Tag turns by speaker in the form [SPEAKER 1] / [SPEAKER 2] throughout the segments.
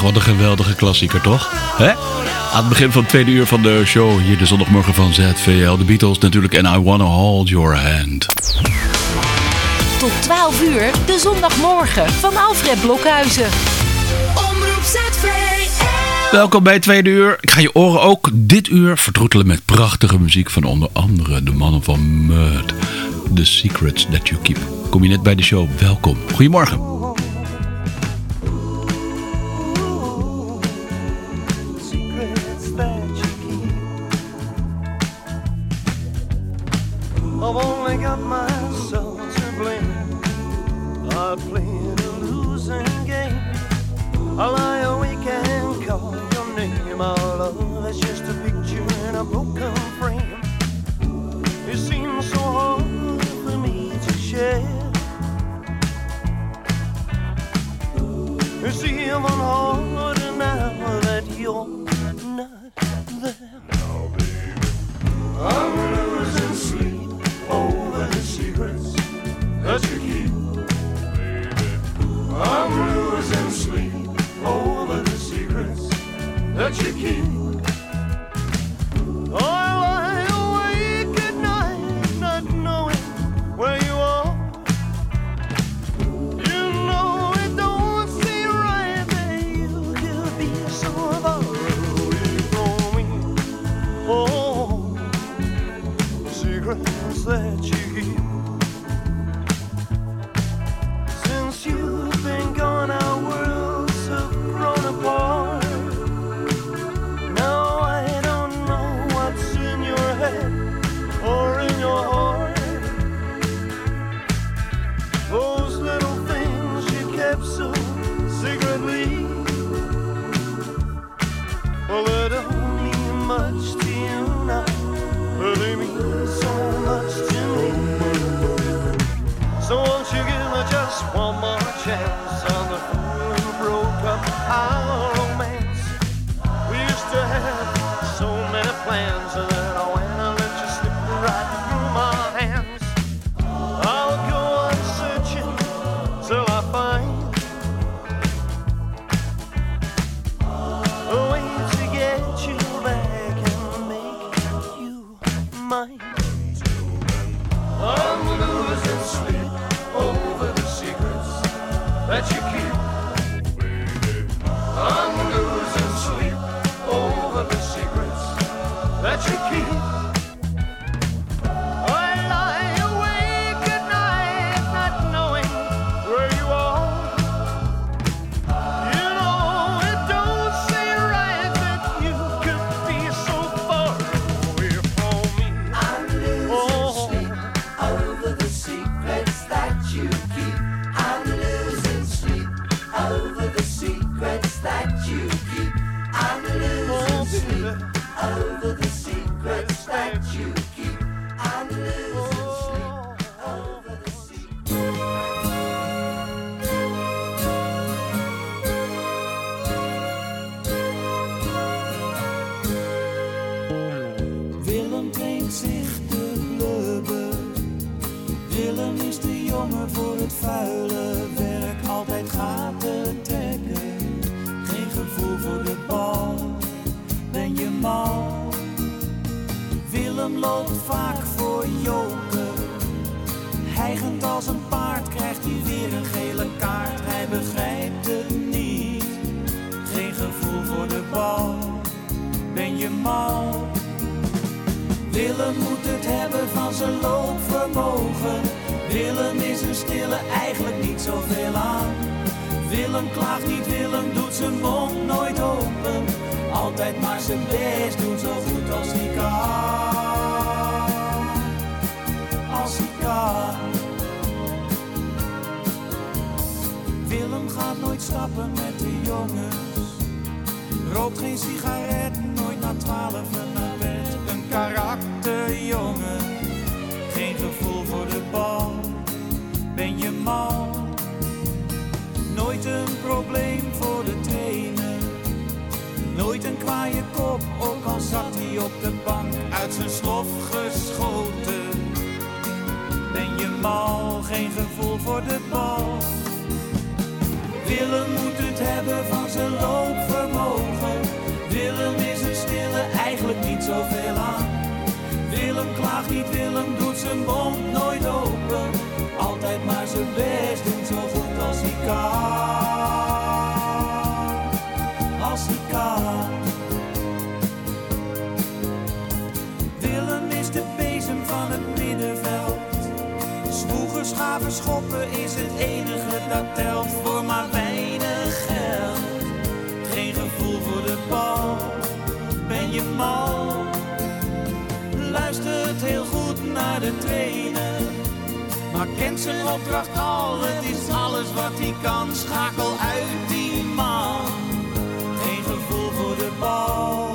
[SPEAKER 1] Wat een geweldige klassieker, toch? Aan het begin van het tweede uur van de show, hier de zondagmorgen van ZVL. De Beatles natuurlijk en I Wanna Hold Your Hand.
[SPEAKER 2] Tot 12 uur, de zondagmorgen van Alfred Blokhuizen.
[SPEAKER 3] Omroep ZVL.
[SPEAKER 1] Welkom bij het tweede uur. Ik ga je oren ook dit uur vertroetelen met prachtige muziek van onder andere de mannen van Mud. The Secrets That You Keep. Kom je net bij de show, welkom. Goedemorgen.
[SPEAKER 4] Willem moet het hebben van zijn loopvermogen. Willem is een stille, eigenlijk niet zoveel aan. Willem klaagt niet, Willem doet zijn mond nooit open. Altijd maar zijn best doen, zo goed als hij kan. Als hij kan. Willem is de bezem van het middenveld. Zwoegen, schaven, schoppen is het enige dat telt voor maar weinig geld. Geen gevoel voor de bal, ben je mal? Luistert heel goed naar de trainer, maar kent zijn opdracht al. Het is alles wat hij kan, schakel uit die man. Geen gevoel voor de bal,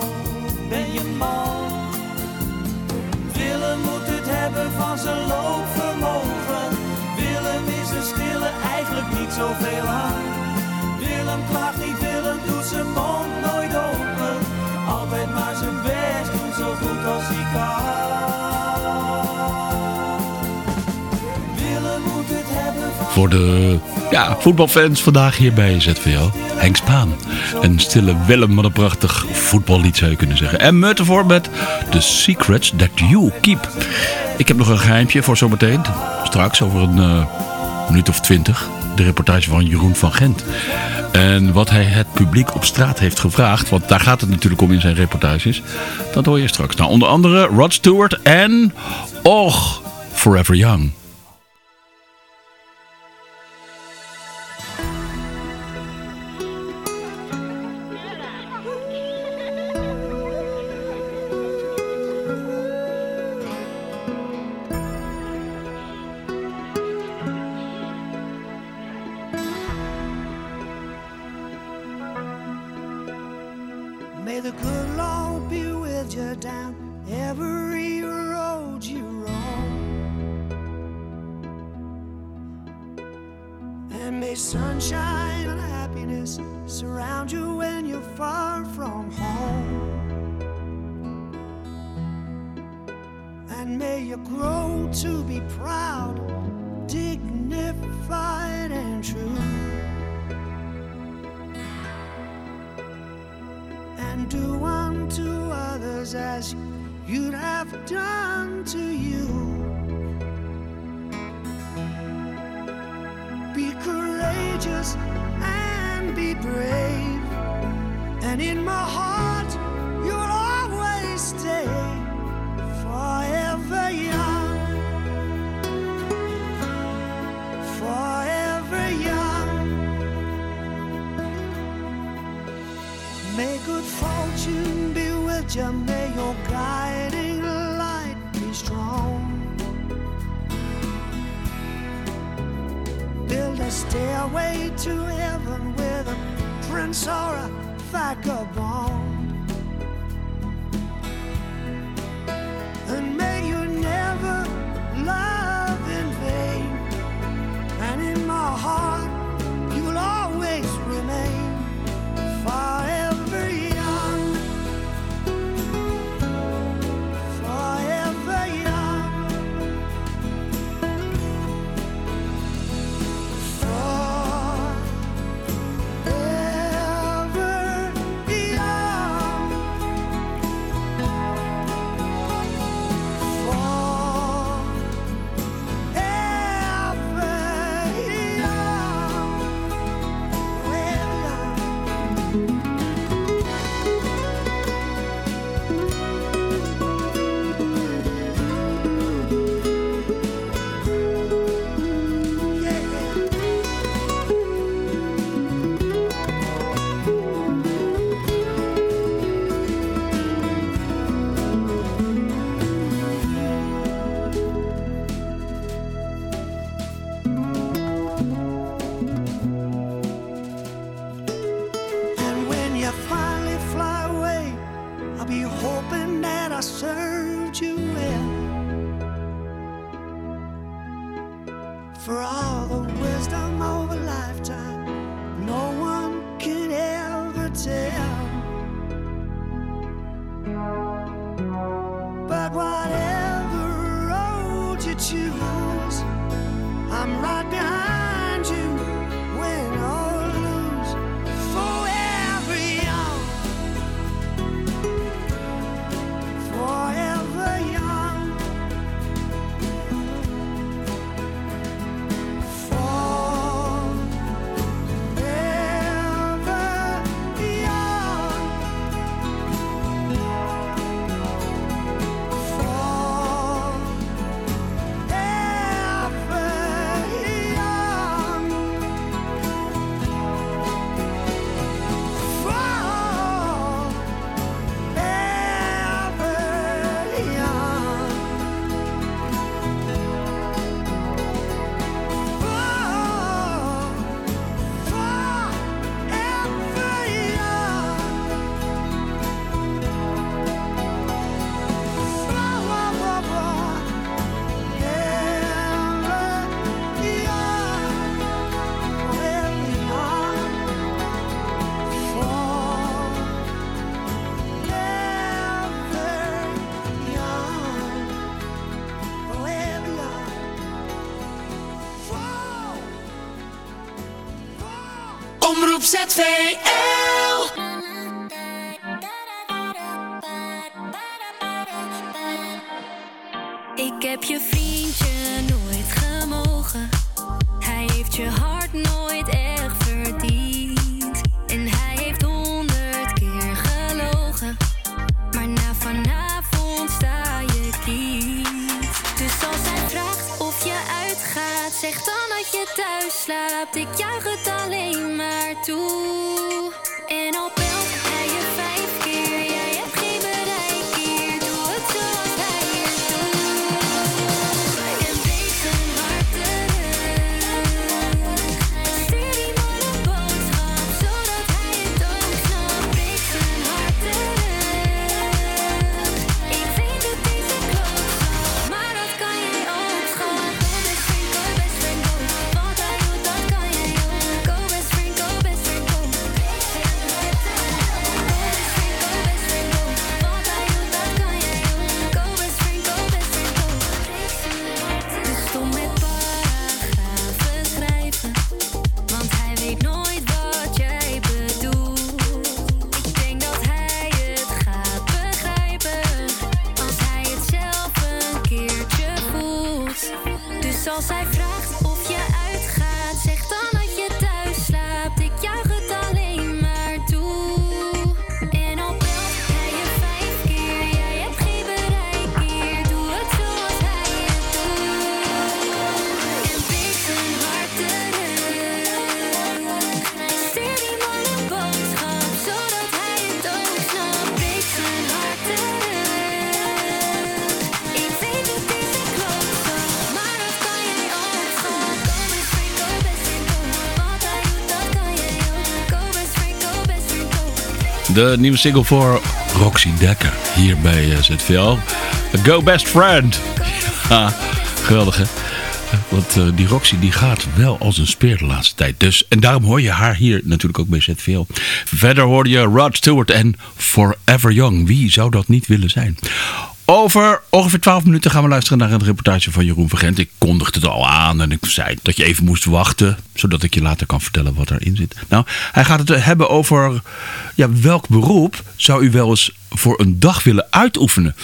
[SPEAKER 4] ben je mal? Willem moet het hebben van zijn loopvermogen. Eigenlijk niet zoveel aan. Willem klaagt niet, Willem doet zijn mond nooit open. Altijd maar zijn best doen, zo goed als hij kan. Willem moet het hebben
[SPEAKER 5] Voor de ja, voetbalfans vandaag hier bij ZVL. Henk Spaan. Een stille Willem, wat een prachtig voetballied zou je kunnen zeggen. En Mut ervoor met The Secrets That You Keep. Ik heb nog een geheimpje voor zometeen. Straks over een eh, minuut of twintig. De reportage van Jeroen van Gent. En wat hij het publiek op straat heeft gevraagd. Want daar gaat het natuurlijk om in zijn reportages. Dat hoor je straks. Nou, onder andere Rod Stewart en... Och, Forever Young.
[SPEAKER 6] De nieuwe single voor Roxy Dekker hier bij eh, ZVL. Go Best Friend. Ja, geweldig hè. Want eh, die Roxy die gaat wel als een speer de laatste tijd. Dus, en daarom hoor je haar hier natuurlijk ook bij ZVL. Verder hoorde je Rod Stewart en Forever Young. Wie zou dat niet willen zijn? over ongeveer 12 minuten gaan we luisteren naar een reportage van Jeroen Vergent. Ik kondigde het al aan en ik zei dat je even moest wachten, zodat ik je later kan vertellen wat erin zit. Nou, hij gaat het hebben over ja, welk beroep zou u wel eens voor een dag willen uitoefenen?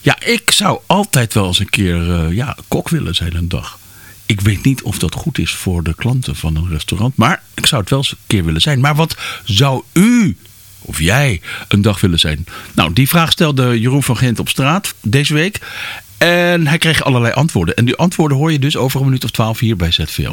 [SPEAKER 6] Ja, ik zou altijd wel eens een keer eh, ja, kok willen zijn een dag. Ik
[SPEAKER 7] weet niet of dat goed is voor de klanten van een restaurant, maar ik zou het wel eens een keer willen zijn. Maar wat zou u of jij een dag willen zijn? Nou, die vraag stelde Jeroen van Gent op straat deze week. En hij kreeg allerlei antwoorden. En die antwoorden hoor je dus over een minuut of twaalf hier bij ZVL.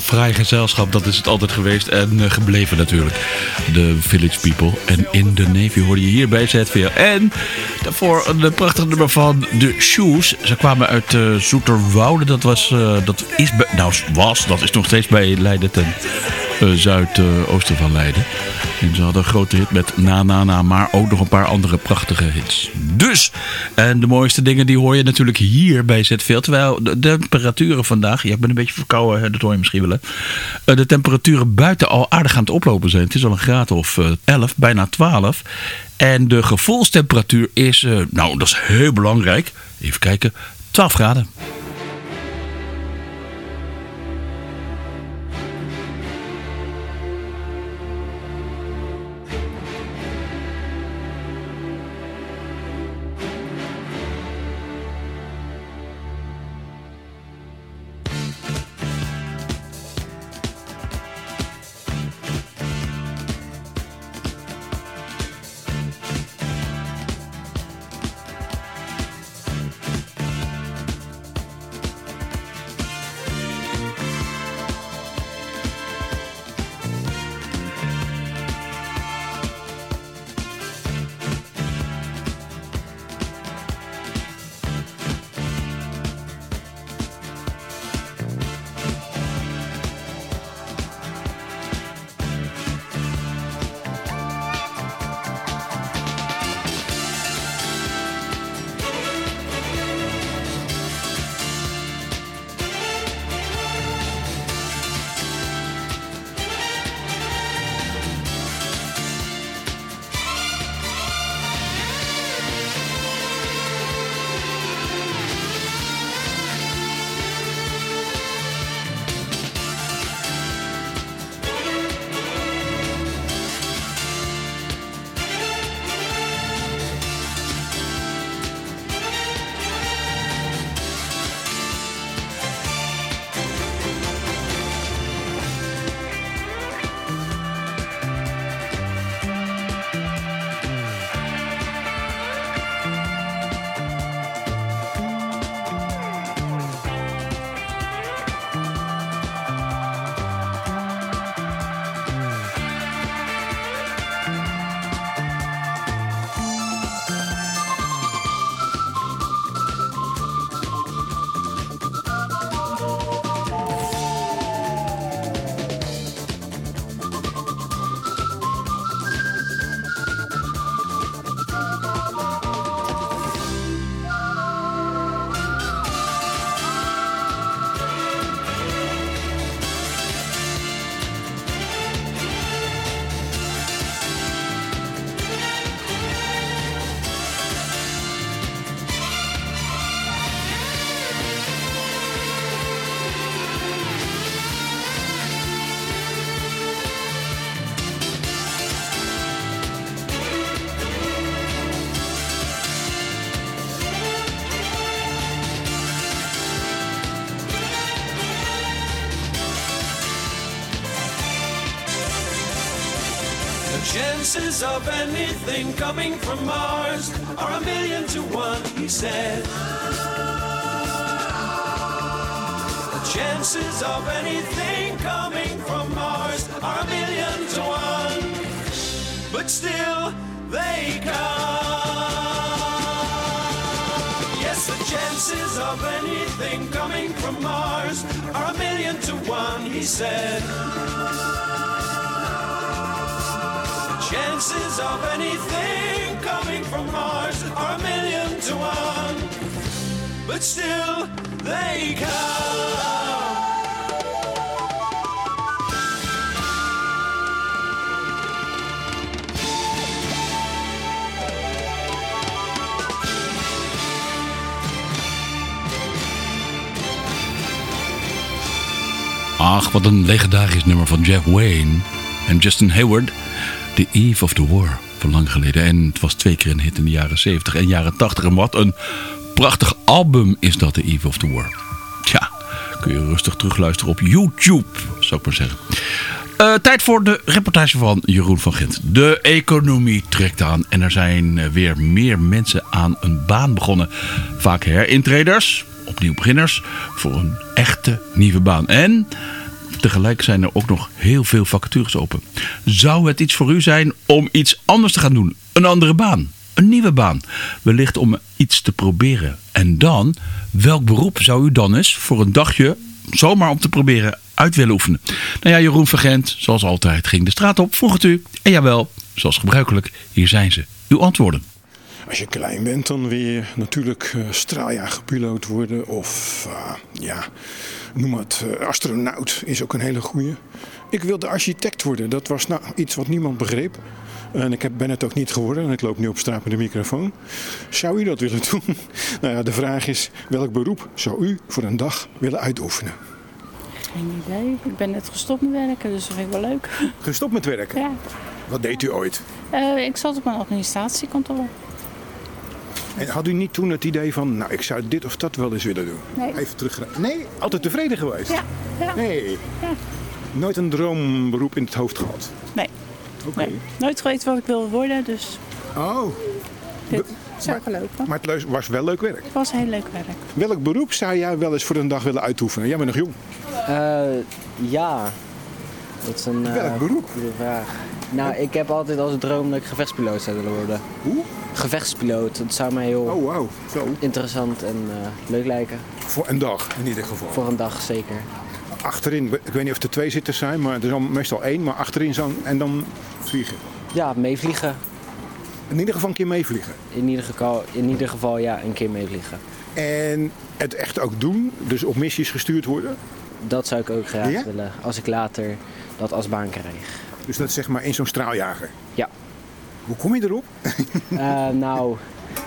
[SPEAKER 6] Fraai gezelschap, dat is het altijd geweest en eh, gebleven natuurlijk. De Village People. En in de Navy hoorde je hier bij ZVL. En daarvoor een eh, prachtig nummer van de Shoes. Ze kwamen uit uh, Zoeterwoude. Dat was, dat is, nou was, dat is nog steeds bij Leiden ten zuidoosten van Leiden. En ze hadden een grote hit met Na Na Na, maar ook nog een paar andere prachtige hits. Dus, en de mooiste dingen die hoor je natuurlijk hier bij ZVL. Terwijl de temperaturen vandaag, ja ik ben een beetje verkouden, dat hoor je misschien wel. Eh, De temperaturen buiten al aardig aan het oplopen zijn. Het is al een graad of eh, 11, bijna 12. En de gevoelstemperatuur is, eh, nou dat is heel belangrijk, even kijken, 12 graden.
[SPEAKER 8] Chances of anything coming from Mars are a million to one, he said. The chances of anything coming from Mars are a million to one, but still they come. Yes, the chances of anything coming from Mars are a million to one, he said. Chances of anything coming from Mars are a million to one, but still they come.
[SPEAKER 6] Ach, wat een legendarisch nummer van Jeff Wayne en Justin Hayward. The Eve of the War, van lang geleden. En het was twee keer een hit in de jaren 70 en jaren 80. En wat een prachtig album is dat, The Eve of the War. Tja, kun je rustig terugluisteren op YouTube, zou ik maar zeggen. Eh, tijd voor de reportage van Jeroen van Gent. De economie trekt aan en er zijn eh, weer meer mensen aan een baan begonnen. Vaak herintreders, opnieuw beginners, voor een echte nieuwe baan. En Tegelijk zijn er ook nog heel veel vacatures open. Zou het iets voor u zijn om iets anders te gaan doen? Een andere baan? Een nieuwe baan? Wellicht om iets te proberen. En dan, welk beroep zou u dan eens voor een dagje zomaar om te proberen uit willen oefenen? Nou ja, Jeroen Vergent, zoals altijd, ging de straat op, vroeg het u. En jawel, zoals gebruikelijk, hier zijn ze. Uw antwoorden.
[SPEAKER 9] Als je klein bent, dan wil je natuurlijk uh, straaljagerpiloot worden. Of uh, ja, noem het uh, astronaut is ook een hele goeie. Ik wilde architect worden. Dat was nou iets wat niemand begreep. En ik heb, ben het ook niet geworden. En ik loop nu op straat met de microfoon. Zou u dat willen doen? nou ja, de vraag is, welk beroep zou u voor een dag willen uitoefenen?
[SPEAKER 10] Geen idee. Ik ben net gestopt met werken, dus dat vind ik wel leuk.
[SPEAKER 9] Gestopt met werken?
[SPEAKER 10] Ja.
[SPEAKER 9] Wat deed u ooit?
[SPEAKER 10] Uh, ik zat op mijn administratiekantoor.
[SPEAKER 9] En had u niet toen het idee van, nou, ik zou dit of dat wel eens willen doen?
[SPEAKER 10] Nee.
[SPEAKER 9] Even terug. Nee, altijd tevreden geweest?
[SPEAKER 10] Ja. ja.
[SPEAKER 9] Nee.
[SPEAKER 10] Ja.
[SPEAKER 9] Nooit een droomberoep in het hoofd gehad?
[SPEAKER 10] Nee.
[SPEAKER 9] Oké.
[SPEAKER 10] nee. Nooit geweten wat ik wilde worden, dus
[SPEAKER 9] Oh,
[SPEAKER 10] dit zou gelopen.
[SPEAKER 9] maar het leus- was wel leuk werk.
[SPEAKER 10] Het was heel leuk werk.
[SPEAKER 9] Welk beroep zou jij wel eens voor een dag willen uitoefenen? Jij bent nog jong.
[SPEAKER 11] Eh, ja, dat is een eh,
[SPEAKER 9] Welk beroep?
[SPEAKER 11] goede vraag. Nou, ik heb altijd als droom dat ik gevechtspiloot zou willen worden.
[SPEAKER 9] Hoe?
[SPEAKER 11] Gevechtspiloot, dat zou mij heel
[SPEAKER 9] Oh, wauw. Zo.
[SPEAKER 11] interessant en eh, leuk lijken.
[SPEAKER 9] Voor een dag in ieder geval.
[SPEAKER 11] Voor een dag zeker.
[SPEAKER 9] Achterin, ik weet niet of er twee zitters zijn, maar er is al meestal één. Maar achterin zo'n en dan vliegen.
[SPEAKER 11] Ja, meevliegen.
[SPEAKER 9] In ieder geval een keer meevliegen.
[SPEAKER 11] In ieder geval, in ieder geval ja, een keer meevliegen.
[SPEAKER 9] En het echt ook doen, dus op missies gestuurd worden.
[SPEAKER 11] Dat zou ik ook graag
[SPEAKER 9] Ja?
[SPEAKER 11] willen, als ik later dat als baan krijg.
[SPEAKER 9] Dus dat is zeg maar in zo'n straaljager.
[SPEAKER 11] Ja.
[SPEAKER 9] Hoe kom je erop?
[SPEAKER 11] Eh, nou,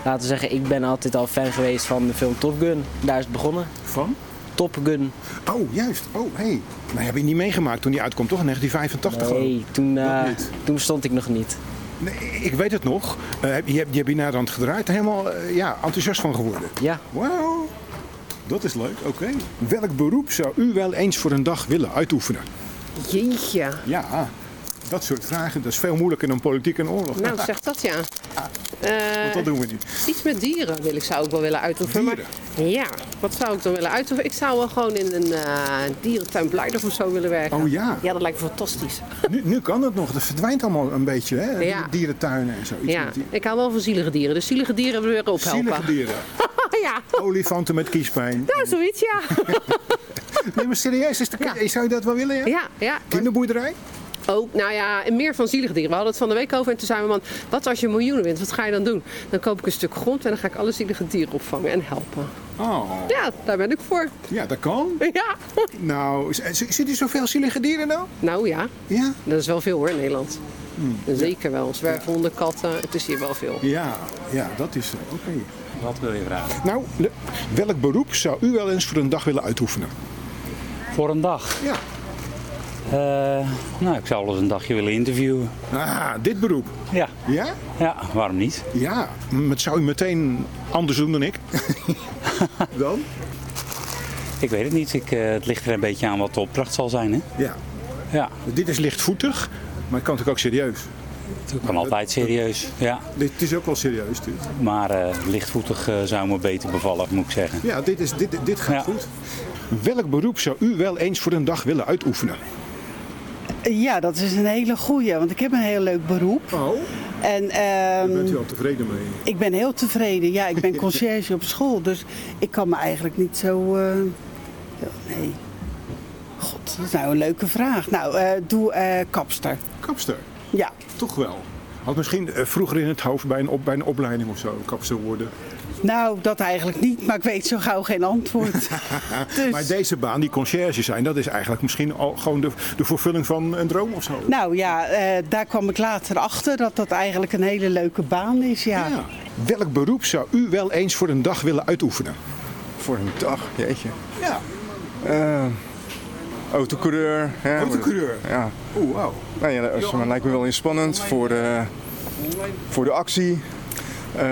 [SPEAKER 11] laten we zeggen, ik ben altijd al fan geweest van de film Top Gun. Daar is het begonnen.
[SPEAKER 9] Van?
[SPEAKER 11] Top Gun.
[SPEAKER 9] Oh, juist. Oh, hé. Hey. Nou, heb je niet meegemaakt toen die uitkomt, toch? In 1985 geloof ik.
[SPEAKER 11] Nee, toen, eh, toen stond ik nog niet.
[SPEAKER 9] Nee, ik weet het nog. Eh, heb- je, hebt, je hebt hier naar de hand gedraaid. Helemaal ja, enthousiast van geworden.
[SPEAKER 11] Ja,
[SPEAKER 9] Wauw. Dat is leuk. Oké. Welk beroep zou u wel eens voor een dag willen uitoefenen?
[SPEAKER 1] Jeetje.
[SPEAKER 9] Ja, dat soort vragen. Dat is veel moeilijker dan politiek en oorlog.
[SPEAKER 1] Nou, zeg dat ja. Eh,
[SPEAKER 9] Want dat doen we niet.
[SPEAKER 1] iets met dieren wil ik, zou ik wel willen uitoefenen. maar- ja, wat zou ik dan willen uitoefenen? Ik zou wel gewoon in een eh dierentuin Blijder of zo willen werken.
[SPEAKER 9] Oh ja.
[SPEAKER 1] Ja, dat lijkt me fantastisch.
[SPEAKER 9] Nu, nu kan het nog. Dat verdwijnt allemaal een beetje. Hè?
[SPEAKER 1] Ja.
[SPEAKER 9] Dierentuinen en zo. Iets
[SPEAKER 1] Ja, ik hou wel van zielige dieren. Dus zielige dieren willen weer ophelpen.
[SPEAKER 9] Zielige dieren.
[SPEAKER 1] ja,
[SPEAKER 9] Olifanten met kiespijn.
[SPEAKER 1] nou zoiets ja.
[SPEAKER 9] Nee, maar serieus, is de, zou je dat wel willen? Ja?
[SPEAKER 1] ja, ja.
[SPEAKER 9] Kinderboerderij?
[SPEAKER 1] Ook, nou ja, en meer van zielige dieren. We hadden het van de week over en toen zei mijn man, wat als je miljoenen wint, wat ga je dan doen? Dan koop ik een stuk grond en dan ga ik alle zielige dieren opvangen en helpen.
[SPEAKER 9] Oh,
[SPEAKER 1] Ja, daar ben ik voor.
[SPEAKER 9] ja, dat kan.
[SPEAKER 1] Ja.
[SPEAKER 9] Nou, z- z- zit er zoveel zielige dieren nou?
[SPEAKER 1] Nou ja,
[SPEAKER 9] Ja.
[SPEAKER 1] dat is wel veel hoor in Nederland. Zeker wel. Zwerfhonden, katten, het is hier wel veel.
[SPEAKER 9] Ja, ja, dat is zo. Oké.
[SPEAKER 12] Wat wil je vragen?
[SPEAKER 9] Nou, welk beroep zou u wel eens voor een dag willen uitoefenen?
[SPEAKER 12] Voor een dag?
[SPEAKER 9] Ja.
[SPEAKER 12] Eh, nou, ik zou wel eens een dagje willen interviewen.
[SPEAKER 9] Ah, dit beroep.
[SPEAKER 12] Ja,
[SPEAKER 9] Ja?
[SPEAKER 12] ja waarom niet?
[SPEAKER 9] Ja. Het zou u meteen anders doen dan ik. dan?
[SPEAKER 12] Ik weet het niet. Ik, eh, het ligt er een beetje aan wat de opdracht zal zijn. Hè?
[SPEAKER 9] Ja.
[SPEAKER 12] Ja,
[SPEAKER 9] Dit is lichtvoetig, maar het kan natuurlijk ook serieus.
[SPEAKER 12] het kan altijd serieus. Ja,
[SPEAKER 9] Dit is ook wel serieus, dit.
[SPEAKER 12] maar eh, lichtvoetig zou me beter bevallen, moet ik zeggen.
[SPEAKER 9] Ja, dit, is, dit, dit gaat
[SPEAKER 12] Ja.
[SPEAKER 9] goed. Welk beroep zou u wel eens voor een dag willen uitoefenen?
[SPEAKER 13] Ja, dat is een hele goeie, want ik heb een heel leuk beroep.
[SPEAKER 9] Oh,
[SPEAKER 13] En
[SPEAKER 9] daar
[SPEAKER 13] ehm,
[SPEAKER 9] bent u al tevreden mee?
[SPEAKER 13] ik ben heel tevreden. Ja, ik ben conciërge op school, dus ik kan me eigenlijk niet zo... eh, nee. God, dat is nou een leuke vraag. Nou, eh, doe eh, kapster.
[SPEAKER 9] Kapster,
[SPEAKER 13] Ja.
[SPEAKER 9] toch wel. Had misschien vroeger in het hoofd bij een, op, bij een opleiding of zo kapster worden.
[SPEAKER 13] Nou, dat eigenlijk niet, maar ik weet zo gauw geen antwoord. Dus-
[SPEAKER 9] Maar deze baan, die conciërge zijn, dat is eigenlijk misschien al gewoon de, de vervulling van een droom of zo.
[SPEAKER 13] Nou ja, eh, daar kwam ik later achter dat dat eigenlijk een hele leuke baan is, ja.
[SPEAKER 9] Ja. Welk beroep zou u wel eens voor een dag willen uitoefenen?
[SPEAKER 14] Voor een dag, jeetje.
[SPEAKER 9] Ja,
[SPEAKER 14] Eh autocoureur. Ja,
[SPEAKER 9] autocoureur.
[SPEAKER 14] Ja.
[SPEAKER 9] Oeh, wauw.
[SPEAKER 14] Nou ja, dat is- maar lijkt me wel inspannend voor de, voor de actie. Eh,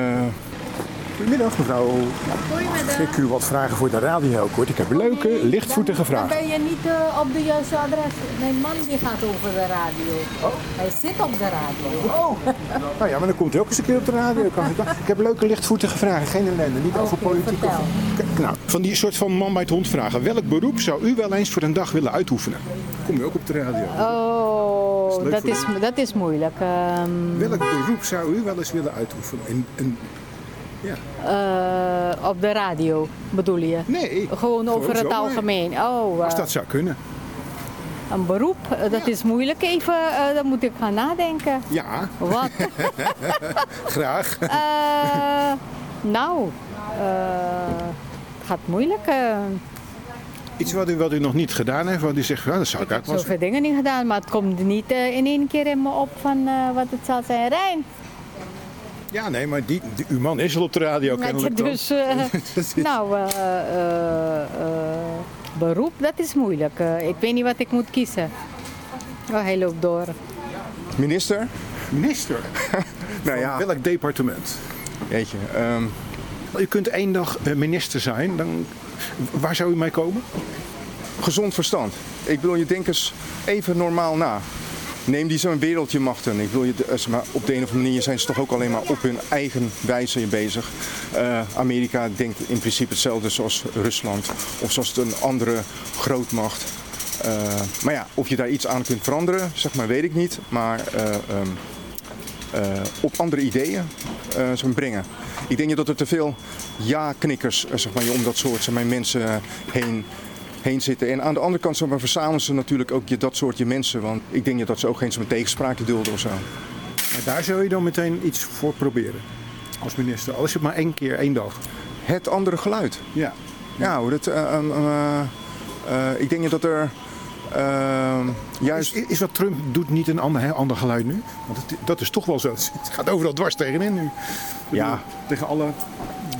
[SPEAKER 9] Goedemiddag mevrouw.
[SPEAKER 15] Goedemiddag.
[SPEAKER 9] Ik u wat vragen voor de radio kort. Ik heb leuke, lichtvoetige
[SPEAKER 15] Dan
[SPEAKER 9] vragen.
[SPEAKER 15] ben je niet eh, op de juiste adres. Mijn man die gaat over de radio. Hij zit op de radio.
[SPEAKER 9] Oh. Nou ja, maar dan komt hij ook eens een keer op de radio. Kan ik, ik heb leuke, lichtvoetige vragen. Geen ellende. Niet over politiek. Of... Nou, van die soort van man bij het hond vragen. Welk beroep zou u wel eens voor een dag willen uitoefenen? Kom je ook op de radio.
[SPEAKER 15] Oh, dat is, dat is moeilijk. Ehm,
[SPEAKER 9] Welk beroep zou u wel eens willen uitoefenen? Een, een, ja.
[SPEAKER 15] eh, op de radio bedoel je?
[SPEAKER 9] Nee.
[SPEAKER 15] Gewoon over het
[SPEAKER 9] zomaar.
[SPEAKER 15] algemeen. Oh,
[SPEAKER 9] Als
[SPEAKER 15] eh,
[SPEAKER 9] dat zou kunnen.
[SPEAKER 15] een beroep, eh, dat is moeilijk. Even, dan moet ik gaan nadenken.
[SPEAKER 9] Ja.
[SPEAKER 15] Wat?
[SPEAKER 9] Graag.
[SPEAKER 15] Nou, het gaat moeilijk.
[SPEAKER 9] Iets wat u, wat u nog niet gedaan heeft, wat u zegt, ja, dat zou ik ook wel
[SPEAKER 15] zoveel dingen niet gedaan, maar het komt niet in één keer in me op van wat het zal zijn. Rijn,
[SPEAKER 9] Ja, nee, maar die, die- uw man is al op de radio kennelijk
[SPEAKER 15] dus,
[SPEAKER 9] is-
[SPEAKER 15] nou, eh, eh, eh, beroep, dat is moeilijk. Eh, ik weet niet wat ik moet kiezen. Oh, hij loopt door.
[SPEAKER 14] Minister?
[SPEAKER 9] Minister?
[SPEAKER 14] nou ja.
[SPEAKER 9] Welk departement?
[SPEAKER 14] Jeetje. ehm,
[SPEAKER 9] U kunt één dag minister zijn, dan, waar zou u mee komen?
[SPEAKER 14] gezond verstand. Ik bedoel, je denkt eens even normaal na. Neem die zo'n wereldje machten. Ik bedoel, je, eh, op de een of andere manier zijn ze toch ook alleen maar op hun eigen wijze bezig. Eh, Amerika denkt in principe hetzelfde zoals Rusland of zoals een andere grootmacht. Eh, maar ja, of je daar iets aan kunt veranderen, zeg maar, weet ik niet. Maar eh, ehm, eh, op andere ideeën brengen. Ik denk dat er te veel ja-knikkers zeg maar, om dat soort zeg mensen heen, heen zitten. En aan de andere kant maar, verzamelen ze natuurlijk ook je, dat soort je mensen. Want ik denk dat ze ook geen maar, tegenspraak dulden of zo.
[SPEAKER 9] Maar daar zou je dan meteen iets voor proberen. Als minister. Al is het maar één keer, één dag.
[SPEAKER 14] Het andere geluid.
[SPEAKER 9] Ja.
[SPEAKER 14] Ja, hoor, dat, eh, ehm, eh, eh, ik denk dat er ehm, juist...
[SPEAKER 9] Is, is wat Trump doet niet een ander, ander geluid nu? Want het, dat is toch wel zo. Het gaat overal dwars tegenin nu.
[SPEAKER 14] Ja.
[SPEAKER 9] Tegen alle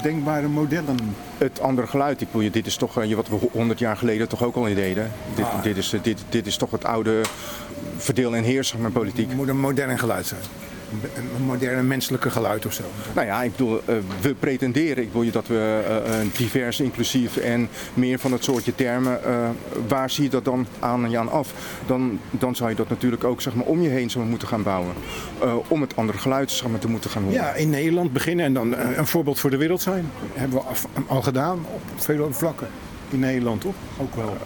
[SPEAKER 9] denkbare modellen.
[SPEAKER 14] Het andere geluid, ik bedoel, je, dit is toch eh, wat we honderd jaar geleden toch ook al deden. Dit,
[SPEAKER 9] Ah.
[SPEAKER 14] dit, is, eh, dit, dit is toch het oude verdeel en heers maar, politiek.
[SPEAKER 9] Het moet een modern geluid zijn. Een, een moderne menselijke geluid of zo.
[SPEAKER 14] Nou ja, ik bedoel, eh, we pretenderen ik bedoel, dat we eh, eh, divers, inclusief en meer van het soortje termen, eh, waar zie je dat dan aan en aan af? Dan, dan zou je dat natuurlijk ook zeg maar, om je heen zo moeten gaan bouwen. Om het andere geluid zeg maar, te moeten gaan horen.
[SPEAKER 9] Ja, in Nederland beginnen en dan een voorbeeld voor de wereld zijn. Hebben we al gedaan op vele vlakken. In Nederland, toch? Ook wel.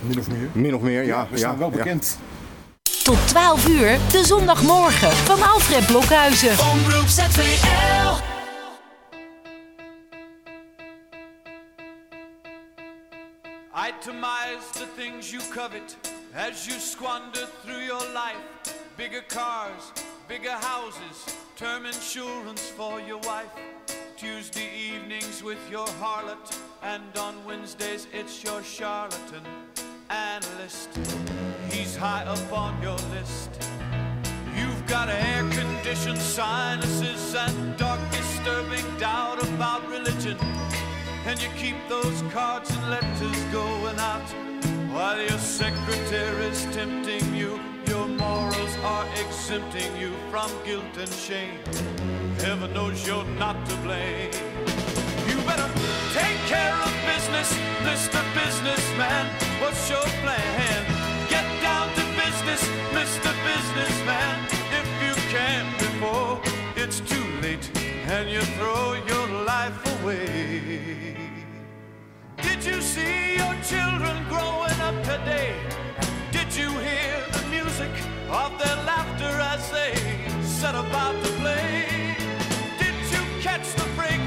[SPEAKER 9] min of meer.
[SPEAKER 14] Min of meer, ja.
[SPEAKER 9] we staan
[SPEAKER 14] ja,
[SPEAKER 9] wel
[SPEAKER 14] ja.
[SPEAKER 2] Tot 12 uur, de zondagmorgen van Alfred Blokhuizen.
[SPEAKER 3] Omroep ZVL.
[SPEAKER 8] Itemize the things you covet as you squander through your life. Bigger cars, bigger houses, term insurance for your wife. Tuesday evenings with your harlot, and on Wednesdays it's your charlatan analyst. He's high up on your list. You've got air conditioned sinuses and dark, disturbing doubt about religion. And you keep those cards and letters going out while your secretary's tempting you. Your morals are exempting you from guilt and shame. Heaven knows you're not to blame. Better take care of business, Mr. Businessman. What's your plan? Get down to business, Mr. Businessman. If you can before it's too late and you throw your life away. Did you see your children growing up today? Did you hear the music of their laughter as they set about to play? Did you catch the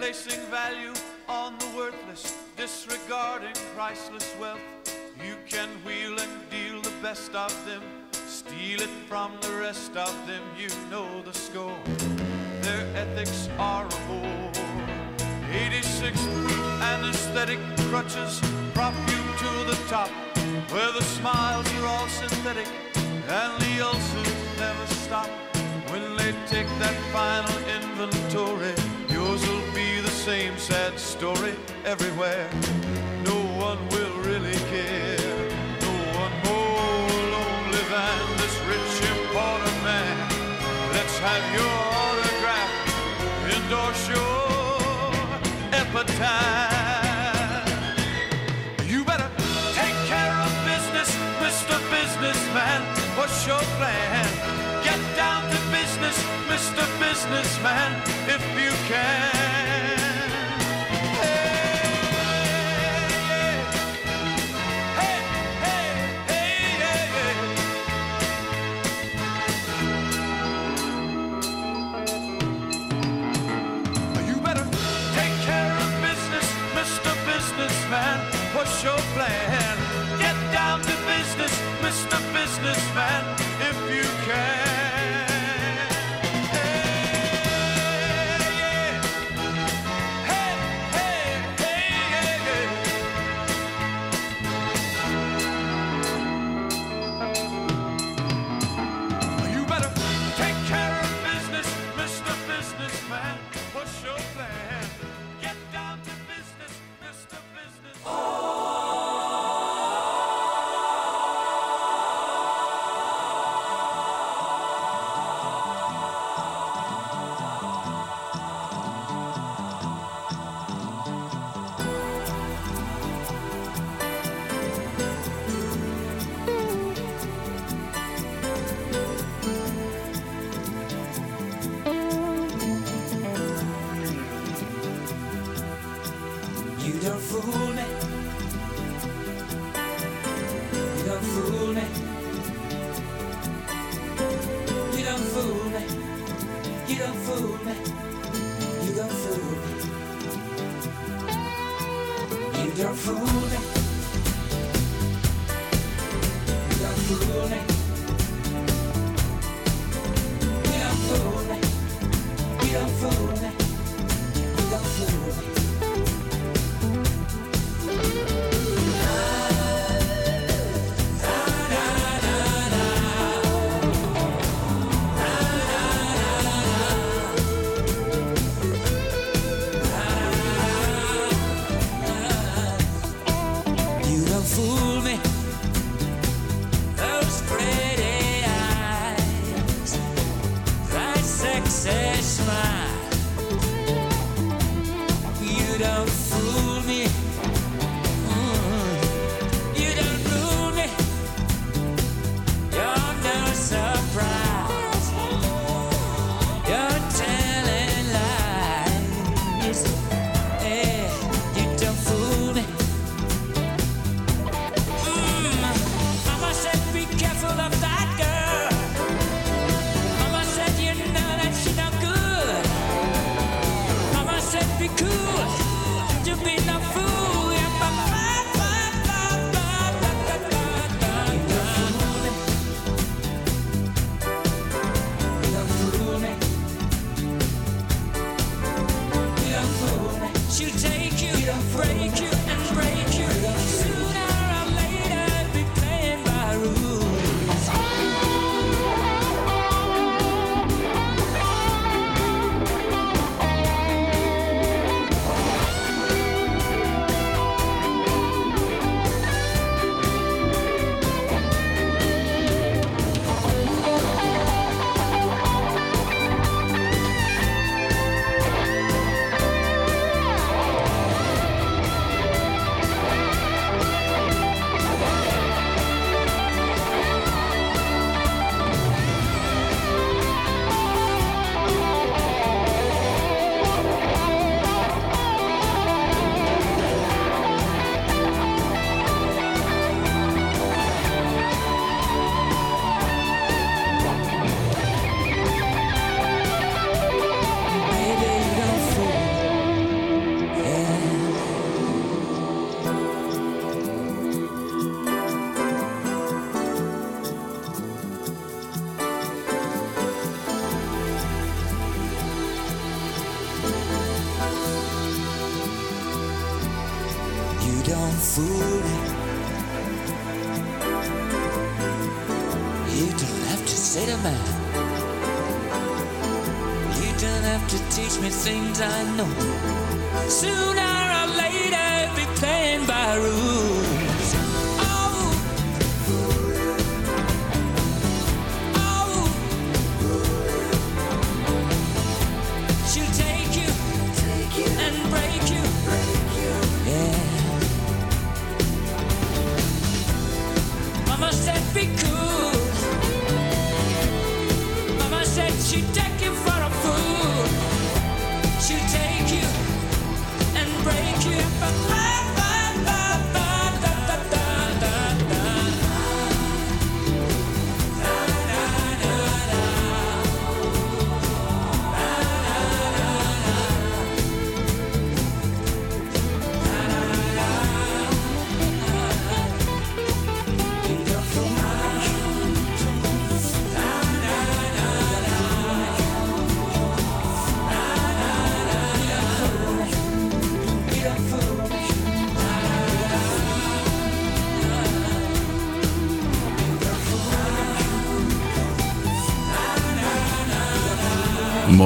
[SPEAKER 8] placing value on the worthless, disregarding priceless wealth. You can wheel and deal the best of them, steal it from the rest of them. You know the score. Their ethics are a bore. 86 anesthetic crutches prop you to the top, where the smiles are all synthetic and the ulcers never stop. When they take that final inventory same sad story everywhere. No one will really care. No one more lonely than this rich important man. Let's have your autograph, endorse your epitaph.
[SPEAKER 4] Don't
[SPEAKER 16] have to say to man. You don't have to teach me things I know. Sooner or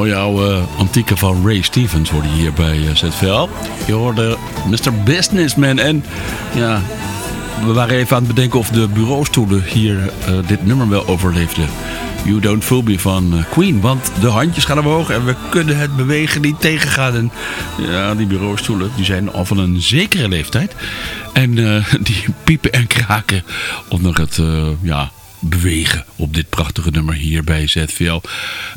[SPEAKER 6] mooie oude antieke van Ray Stevens hoorde je hier bij eh, ZVL. Je hoorde Mr. Businessman. En ja, we waren even aan het bedenken of de bureaustoelen hier eh, dit nummer wel overleefden. You Don't Fool Me van eh, Queen. Want de handjes gaan omhoog en we kunnen het bewegen niet tegengaan. En ja, die bureaustoelen die zijn al van een zekere leeftijd. En eh, die piepen en kraken onder het eh, ja, bewegen op dit prachtige nummer hier bij ZVL.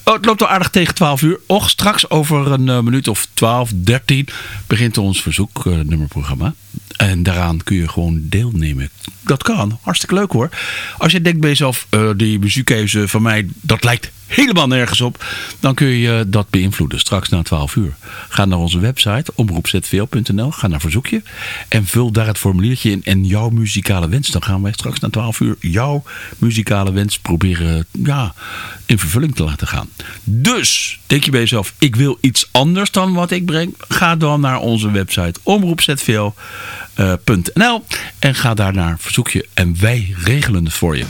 [SPEAKER 6] Oh, het loopt al aardig tegen 12 uur. Och, straks over een eh, minuut of 12, 13 begint ons verzoeknummerprogramma. En daaraan kun je gewoon deelnemen. Dat kan. Hartstikke leuk hoor. Als je denkt bij jezelf, eh, die muziekkeuze van mij, dat lijkt helemaal nergens op. Dan kun je dat beïnvloeden straks na 12 uur. Ga naar onze website omroepzvl.nl. Ga naar verzoekje. En vul daar het formuliertje in. En jouw muzikale wens. Dan gaan wij straks na 12 uur jouw muzikale wens proberen ja, in vervulling te laten gaan. Dus, denk je bij jezelf, ik wil iets anders dan wat ik breng. Ga dan naar onze website omroepzvl.nl. En ga daar naar verzoekje. En wij regelen het voor je.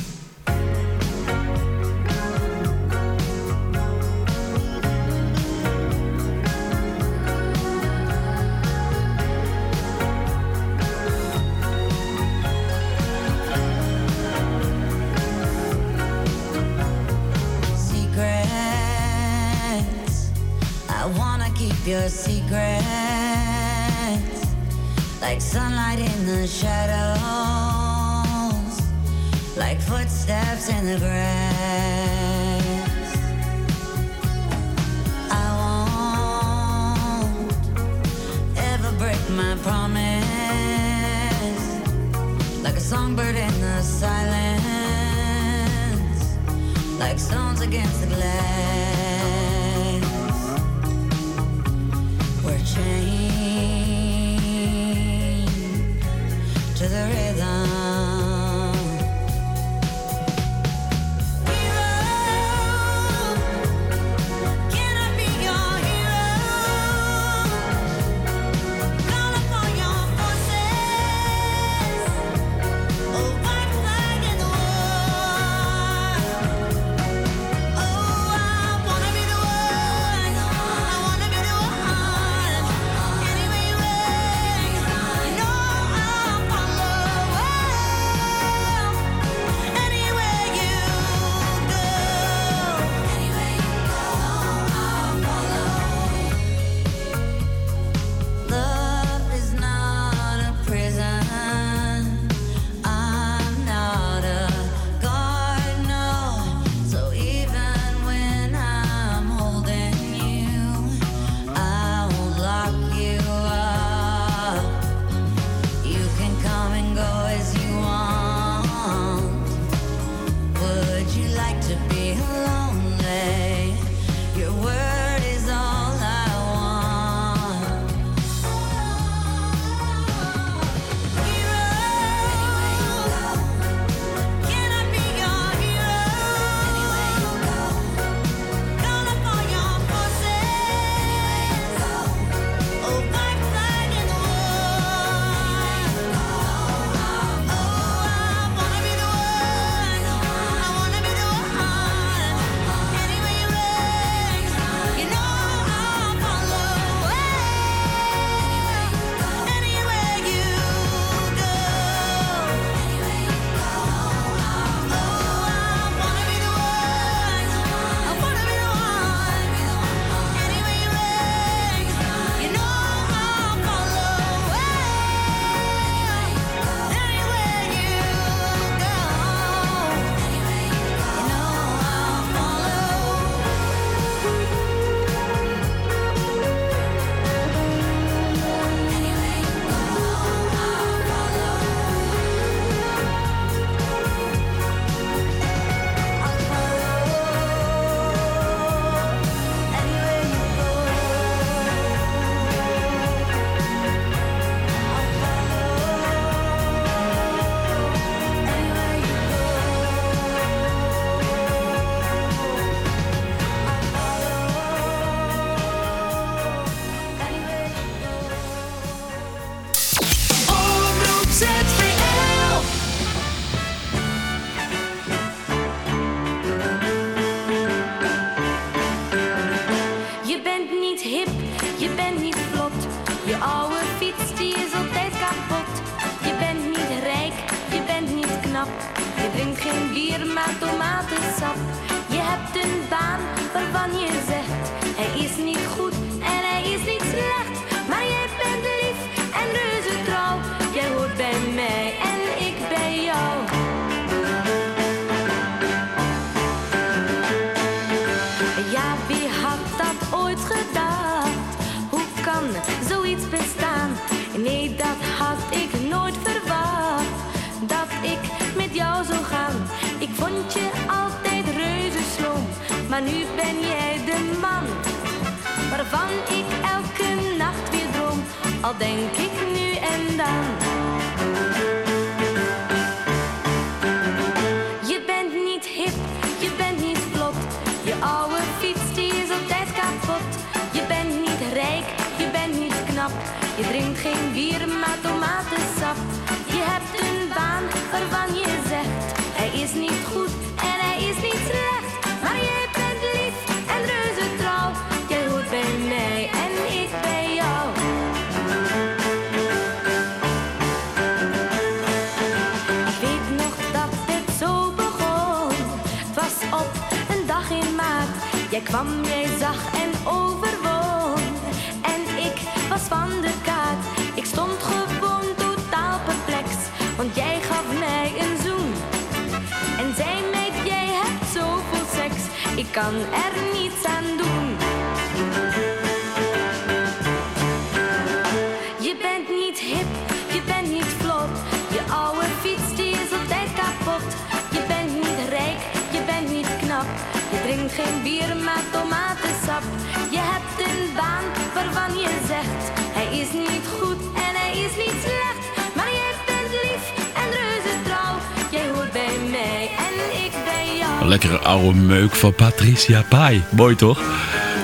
[SPEAKER 17] Secrets. Like sunlight in the shadows. Like footsteps in the grass. I won't ever break my promise. Like a songbird in the silence like stones against the glass. We're chained to the rhythm.
[SPEAKER 18] vond je altijd reuze sloom, maar nu ben jij de man waarvan ik elke nacht weer droom, al denk ik nu en dan. kan er
[SPEAKER 6] lekkere oude meuk van Patricia Pai. Mooi toch?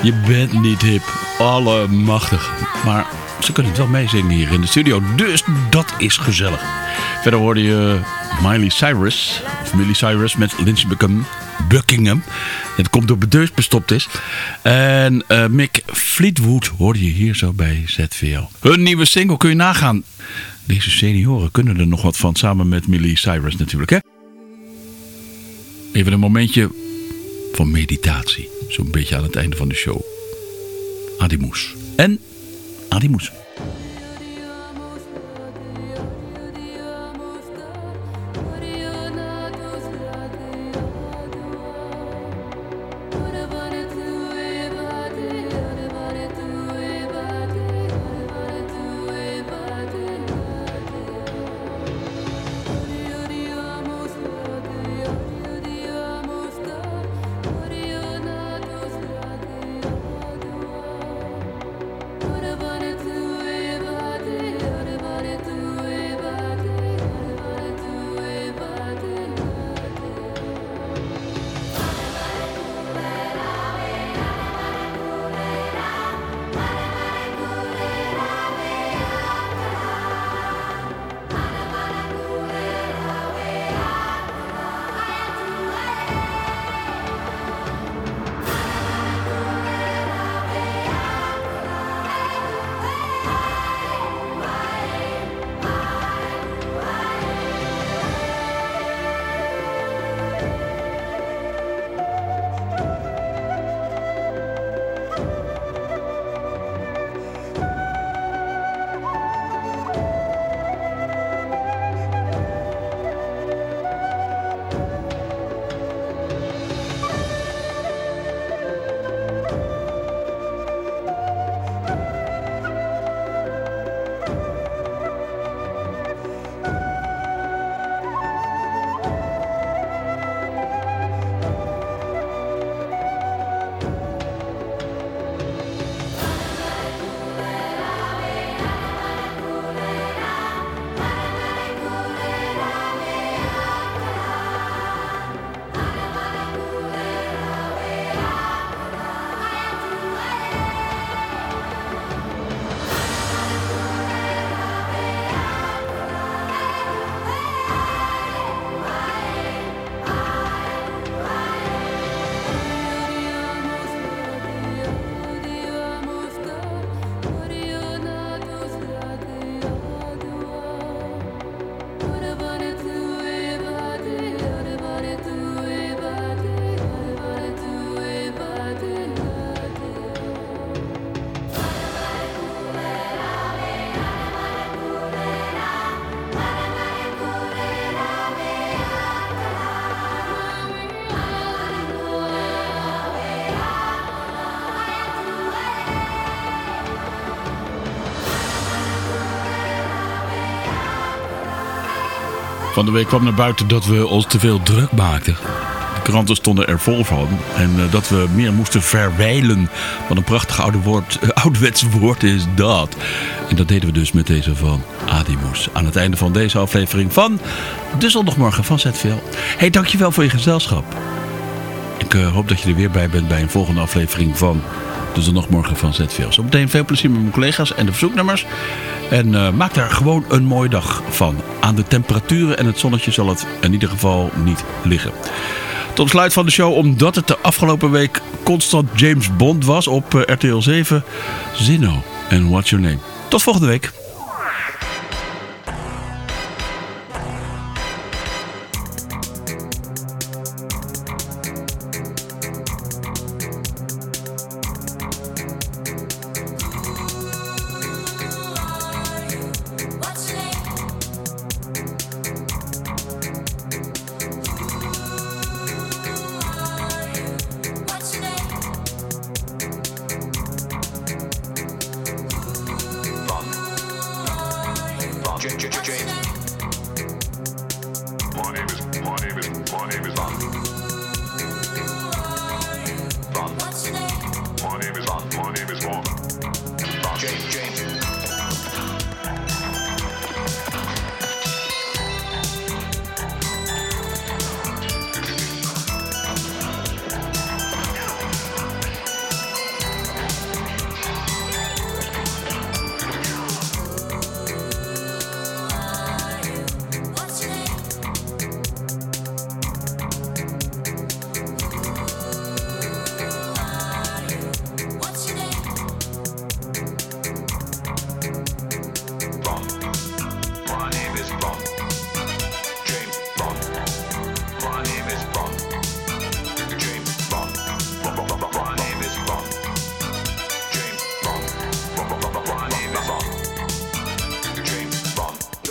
[SPEAKER 6] Je bent niet hip. Allemachtig. Maar ze kunnen het wel meezingen hier in de studio. Dus dat is gezellig. Verder hoorde je Miley Cyrus. Of Miley Cyrus met Lindsay Buckingham. Buckingham. Het komt door bedeus bestopt is. En eh, Mick Fleetwood hoorde je hier zo bij ZVL. Hun nieuwe single kun je nagaan. Deze senioren kunnen er nog wat van. Samen met Miley Cyrus natuurlijk hè. Even een momentje van meditatie. Zo'n beetje aan het einde van de show. Adi En
[SPEAKER 18] Adi
[SPEAKER 6] Van de week kwam naar buiten dat we ons te veel druk maakten. De kranten stonden er vol van. En eh, dat we meer moesten verwijlen. Wat een prachtig oude woord, eh, ouderwets woord is dat. En dat deden we dus met deze van Adimus. Aan het einde van deze aflevering van de zondagmorgen van ZVL. Hey, dankjewel voor je gezelschap. Ik eh, hoop dat je er weer bij bent bij een volgende aflevering van de zondagmorgen van ZVL. Zometeen veel plezier met mijn collega's en de verzoeknummers. En eh, maak daar gewoon een mooie dag van. Aan de temperaturen en het zonnetje zal het in ieder geval niet liggen. Tot sluit van de show, omdat het de afgelopen week constant James Bond was op eh, RTL 7. Zinno en What's Your Name. Tot volgende week.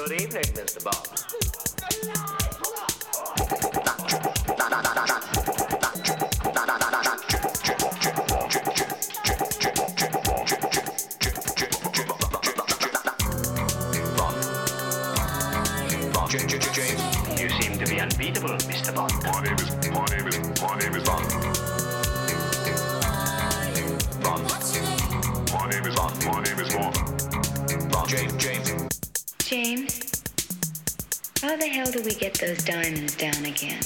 [SPEAKER 19] Good evening, Mr. Bond.
[SPEAKER 20] hell do we get those diamonds down again?